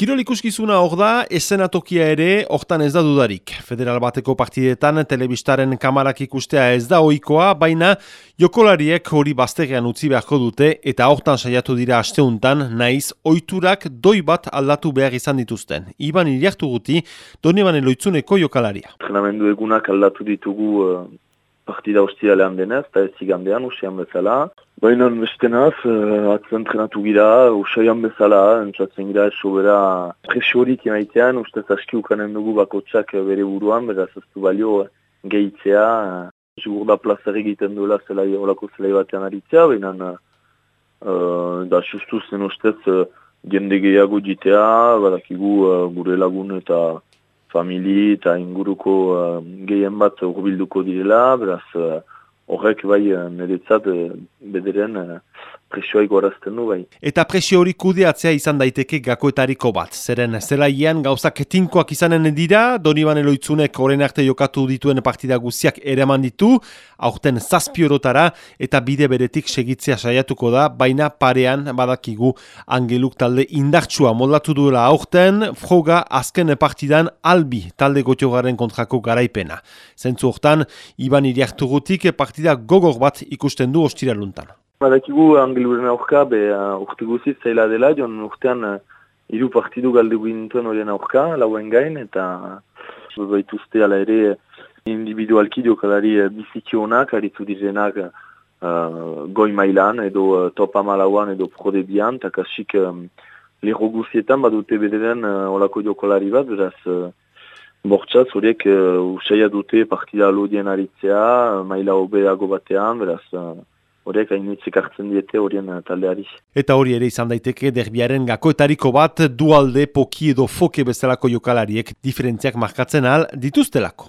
Kirol ikuskizuna hor da, esenatokia ere, hortan ez da dudarik. Federal bateko partidetan, telebistaren kamarak ikustea ez da ohikoa, baina jokolariek hori baztegean utzi beharko dute, eta hortan saiatu dira asteuntan, naiz, oiturak doi bat aldatu behar izan dituzten. Iban iriartu guti, doni banen loitzuneko jokalaria. Entrenamendu egunak aldatu ditugu uh, partida hostialean denez, eta ez zigandean, usian bezala. Baina bestenaz, uh, atzen trenatu gira, usaian bezala, entzatzen gira esobera presiorik emaitean, ustez aski ukanen dugu bakotsak bere buruan, beraz ez du balio gehitzea, uh, da plazar egiten duela zelai, olako zelai batean aritzea, baina uh, da sustu zen ustez uh, jende gehiago jitea, badakigu uh, gure lagun eta famili eta inguruko uh, gehien bat urbilduko direla, beraz uh, horrek bai eh, niretzat bederen presioa igorazten du bai. Eta presio hori kudeatzea izan daiteke gakoetariko bat. Zeren zelaian gauzak etinkoak izanen dira, Doniban Eloitzunek horren arte jokatu dituen partida guziak ere ditu, aurten zazpiorotara eta bide beretik segitzea saiatuko da, baina parean badakigu angeluk talde indartsua moldatu duela aurten, froga azken partidan albi talde gotiogaren kontrako garaipena. Zentzu hortan, Iban iriartugutik partida gogor bat ikusten du ostiraluntan. Badakigu angeluren aurka, be uh, urte guzit zaila dela, joan urtean uh, iru partidu galde guintuen horien aurka, lauen gain, eta uh, baituzte ala ere individualki jokalari uh, bizikionak, aritu dizenak uh, goi mailan, edo uh, top amalauan, edo prode bian, eta kasik um, lero guzietan badute bederen uh, olako jokalari bat, beraz... Uh, Bortxaz, horiek uh, usaila dute partida alodien aritzea, maila hobeago batean, beraz, uh, horiek hainitzik hartzen diete horien eh, taldeari. Eta hori ere izan daiteke derbiaren gakoetariko bat dualde poki edo foke bezalako jokalariek diferentziak markatzen al dituztelako.